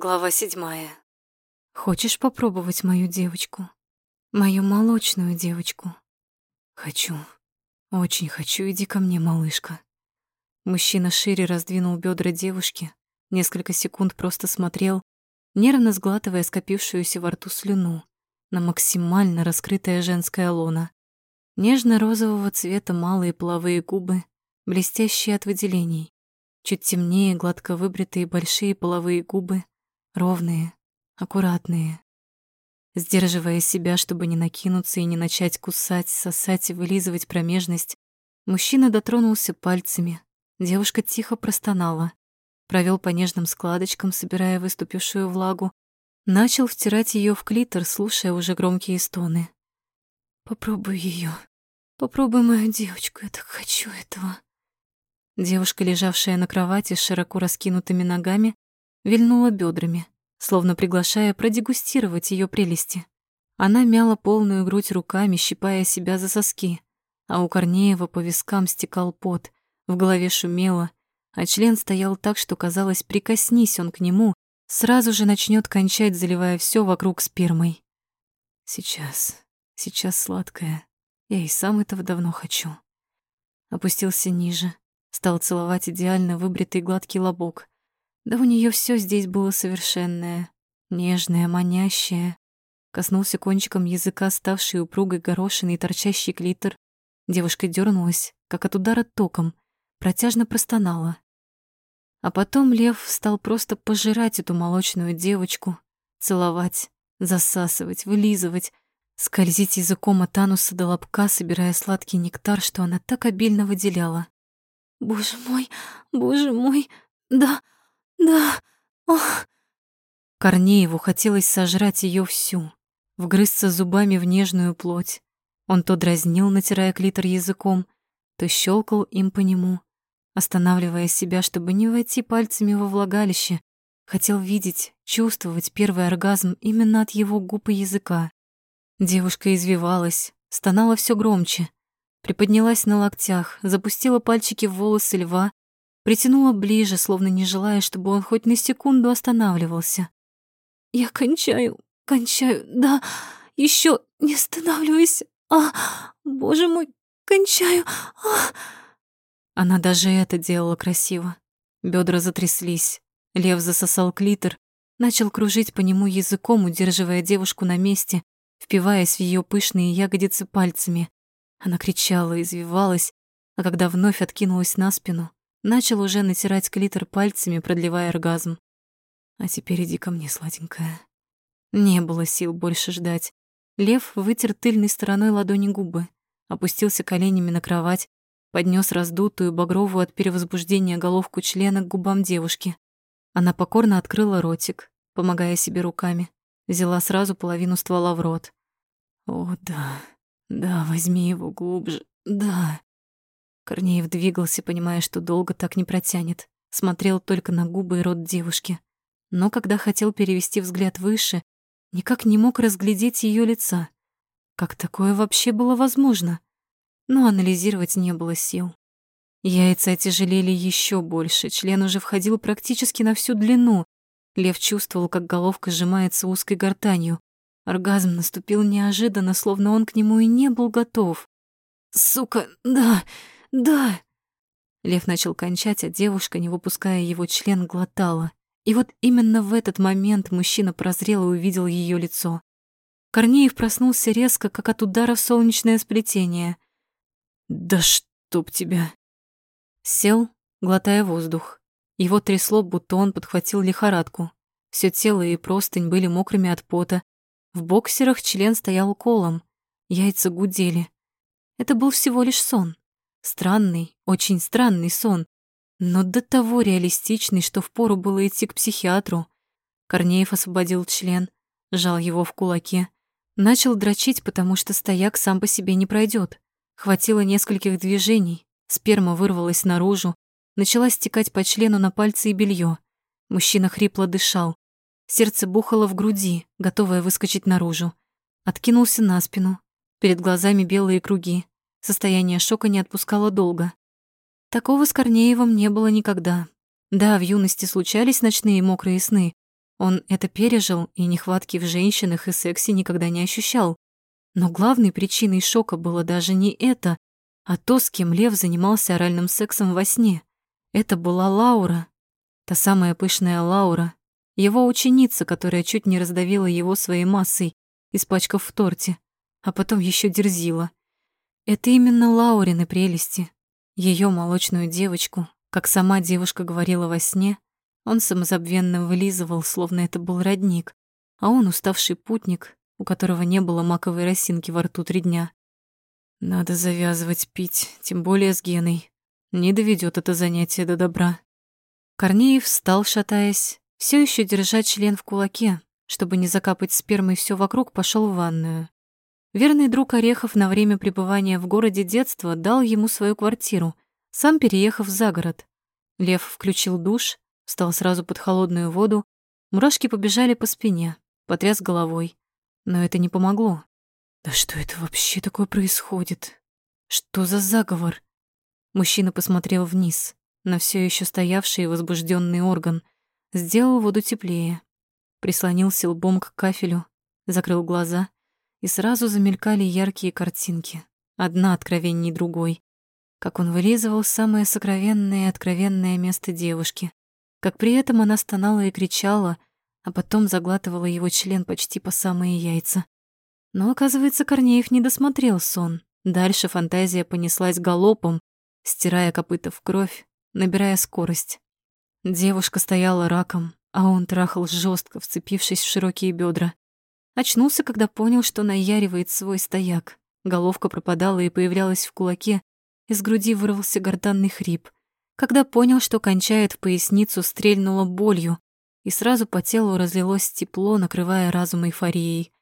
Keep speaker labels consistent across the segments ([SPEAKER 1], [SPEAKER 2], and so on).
[SPEAKER 1] Глава седьмая. Хочешь попробовать мою девочку? Мою молочную девочку? Хочу. Очень хочу. Иди ко мне, малышка. Мужчина шире раздвинул бедра девушки, несколько секунд просто смотрел, нервно сглатывая скопившуюся во рту слюну на максимально раскрытое женское лоно. Нежно-розового цвета малые половые губы, блестящие от выделений. Чуть темнее гладко выбритые большие половые губы, ровные, аккуратные. Сдерживая себя, чтобы не накинуться и не начать кусать, сосать и вылизывать промежность, мужчина дотронулся пальцами. Девушка тихо простонала, провел по нежным складочкам, собирая выступившую влагу, начал втирать ее в клитор, слушая уже громкие стоны. «Попробуй ее, попробуй мою девочку, я так хочу этого». Девушка, лежавшая на кровати с широко раскинутыми ногами, вильнула бедрами, словно приглашая продегустировать ее прелести. Она мяла полную грудь руками, щипая себя за соски, а у Корнеева по вискам стекал пот, в голове шумело, а член стоял так, что казалось, прикоснись он к нему, сразу же начнет кончать, заливая все вокруг спермой. Сейчас, сейчас сладкое. Я и сам этого давно хочу. Опустился ниже, стал целовать идеально выбритый гладкий лобок, да у нее все здесь было совершенное, нежное, манящее. Коснулся кончиком языка ставший упругой горошиной торчащий клитор. Девушка дернулась, как от удара током, протяжно простонала. А потом лев стал просто пожирать эту молочную девочку, целовать, засасывать, вылизывать, скользить языком от ануса до лобка, собирая сладкий нектар, что она так обильно выделяла. «Боже мой, боже мой, да, да, ох. Корнееву хотелось сожрать ее всю, вгрызться зубами в нежную плоть. Он то дразнил, натирая клитор языком, то щелкал им по нему, останавливая себя, чтобы не войти пальцами во влагалище. Хотел видеть, чувствовать первый оргазм именно от его губ и языка. Девушка извивалась, стонала все громче, приподнялась на локтях, запустила пальчики в волосы льва, притянула ближе, словно не желая, чтобы он хоть на секунду останавливался. «Я кончаю, кончаю, да, еще не останавливайся, а, боже мой, кончаю, а!» Она даже это делала красиво. Бедра затряслись, лев засосал клитор, начал кружить по нему языком, удерживая девушку на месте, впиваясь в ее пышные ягодицы пальцами. Она кричала, извивалась, а когда вновь откинулась на спину, Начал уже натирать клитор пальцами, продлевая оргазм. А теперь иди ко мне, сладенькая. Не было сил больше ждать. Лев вытер тыльной стороной ладони губы, опустился коленями на кровать, поднес раздутую, багровую от перевозбуждения головку члена к губам девушки. Она покорно открыла ротик, помогая себе руками, взяла сразу половину ствола в рот. «О, да, да, возьми его глубже, да». Корнеев двигался, понимая, что долго так не протянет. Смотрел только на губы и рот девушки. Но когда хотел перевести взгляд выше, никак не мог разглядеть ее лица. Как такое вообще было возможно? Но анализировать не было сил. Яйца тяжелели еще больше, член уже входил практически на всю длину. Лев чувствовал, как головка сжимается узкой гортанью. Оргазм наступил неожиданно, словно он к нему и не был готов. «Сука, да!» Да. Лев начал кончать, а девушка, не выпуская его член, глотала. И вот именно в этот момент мужчина прозрел и увидел ее лицо. Корнеев проснулся резко, как от удара в солнечное сплетение. «Да чтоб тебя!» Сел, глотая воздух. Его трясло, будто он подхватил лихорадку. Все тело и простынь были мокрыми от пота. В боксерах член стоял колом. Яйца гудели. Это был всего лишь сон. Странный, очень странный сон, но до того реалистичный, что впору было идти к психиатру. Корнеев освободил член, сжал его в кулаке, начал дрочить, потому что стояк сам по себе не пройдет. Хватило нескольких движений, сперма вырвалась наружу, начала стекать по члену на пальцы и белье. Мужчина хрипло дышал, сердце бухало в груди, готовое выскочить наружу. Откинулся на спину, перед глазами белые круги, Состояние шока не отпускало долго. Такого с Корнеевым не было никогда. Да, в юности случались ночные мокрые сны, Он это пережил и нехватки в женщинах и сексе никогда не ощущал. Но главной причиной шока было даже не это, а то, с кем Лев занимался оральным сексом во сне. Это была Лаура, та самая пышная Лаура, его ученица, которая чуть не раздавила его своей массой, испачкав в торте, а потом еще дерзила. Это именно Лаурины прелести, ее молочную девочку, как сама девушка говорила во сне, он самозабвенно вылизывал, словно это был родник, а он уставший путник, у которого не было маковой росинки во рту три дня. Надо завязывать пить, тем более с Геной. Не доведет это занятие до добра. Корнеев встал, шатаясь, все еще держа член в кулаке, чтобы не закапать спермой все вокруг, пошел в ванную. Верный друг Орехов на время пребывания в городе детства дал ему свою квартиру, сам переехав за город. Лев включил душ, встал сразу под холодную воду, мурашки побежали по спине, потряс головой. Но это не помогло. Да что это вообще такое происходит? Что за заговор? Мужчина посмотрел вниз, на все еще стоявший возбужденный орган, сделал воду теплее, прислонился лбом к кафелю, закрыл глаза, и сразу замелькали яркие картинки, одна откровенней другой. Как он вылизывал самое сокровенное и откровенное место девушки, как при этом она стонала и кричала, а потом заглатывала его член почти по самые яйца. Но, оказывается, Корнеев не досмотрел сон. Дальше фантазия понеслась галопом, стирая копыта в кровь, набирая скорость. Девушка стояла раком, а он трахал жестко, вцепившись в широкие бедра. Очнулся, когда понял, что наяривает свой стояк. Головка пропадала и появлялась в кулаке, из груди вырвался гортанный хрип. Когда понял, что кончает в поясницу, стрельнуло болью, и сразу по телу разлилось тепло, накрывая разум эйфорией.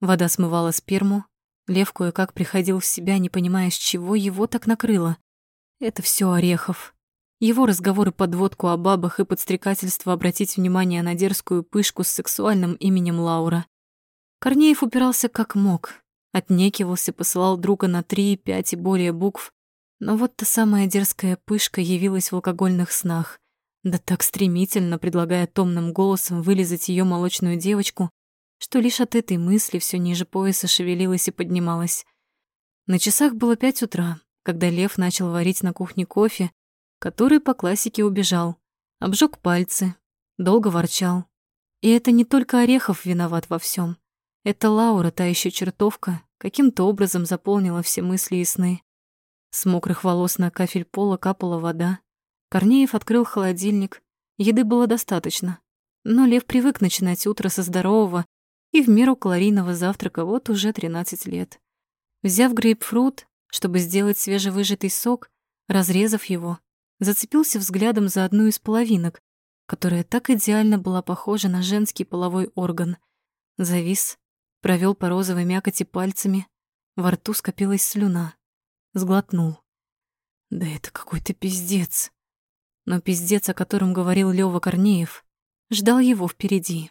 [SPEAKER 1] Вода смывала сперму. Лев кое-как приходил в себя, не понимая, с чего его так накрыло. Это все Орехов. Его разговоры подводку о бабах и подстрекательство обратить внимание на дерзкую пышку с сексуальным именем Лаура. Корнеев упирался как мог, отнекивался, посылал друга на три, пять и более букв. Но вот та самая дерзкая пышка явилась в алкогольных снах, да так стремительно предлагая томным голосом вылезать ее молочную девочку, что лишь от этой мысли все ниже пояса шевелилась и поднималась. На часах было пять утра, когда Лев начал варить на кухне кофе, который по классике убежал, обжег пальцы, долго ворчал. И это не только Орехов виноват во всем. Это Лаура, та еще чертовка, каким-то образом заполнила все мысли и сны. С мокрых волос на кафель пола капала вода. Корнеев открыл холодильник. Еды было достаточно. Но Лев привык начинать утро со здорового и в меру калорийного завтрака вот уже 13 лет. Взяв грейпфрут, чтобы сделать свежевыжатый сок, разрезав его, зацепился взглядом за одну из половинок, которая так идеально была похожа на женский половой орган. Завис, провел по розовой мякоти пальцами, во рту скопилась слюна. Сглотнул. Да это какой-то пиздец. Но пиздец, о котором говорил Лёва Корнеев, ждал его впереди.